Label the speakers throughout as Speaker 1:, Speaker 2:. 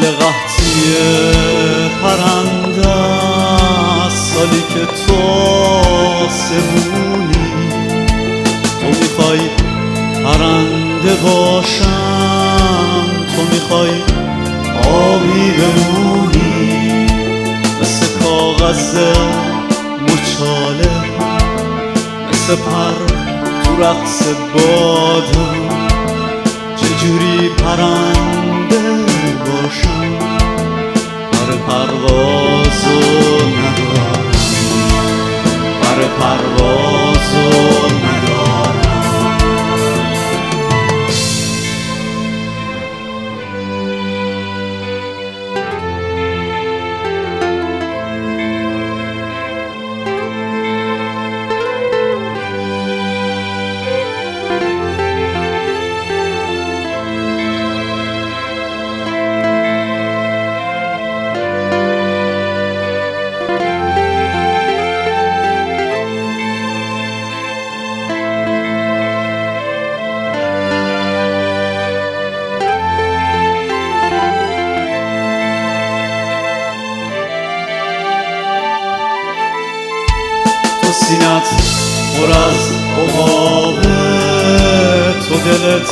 Speaker 1: قحطی پرنده سالی که تو سمونی تو می‌خوای پرنده باشم. تو می‌خوای آبی بمونی مثل کاغذ مچاله مثل پر تو رقص بادم چجوری پرنده پر پروازو ندارم پر پروازو سینت پر از عقابه تو دلت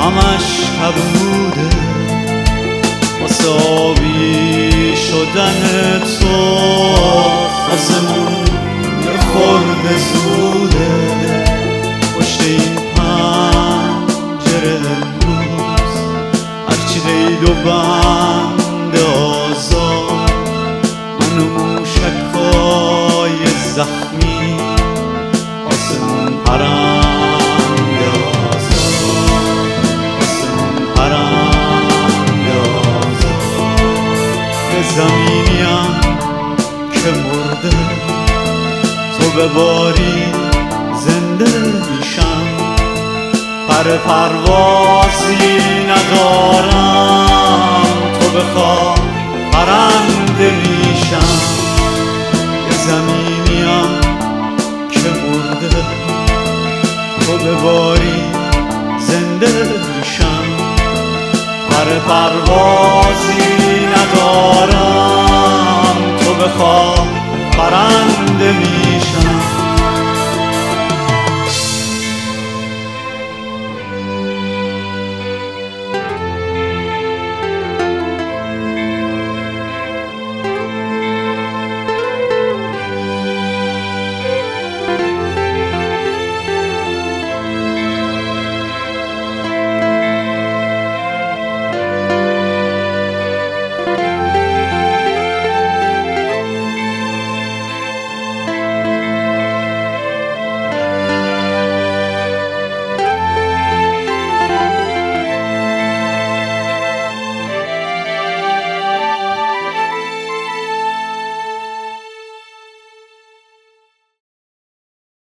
Speaker 1: همش کبوده واسه آبی شدن تو آسمون یه خورده زوده. پشت این پنجره امروز هرچی قید و بند زمینیم که مرده تو بباری زنده میشم پر پروازی ندارم تو بخوا به باری زنده میشم پر پروازی ندارم. تو بخوا پرنده میشم.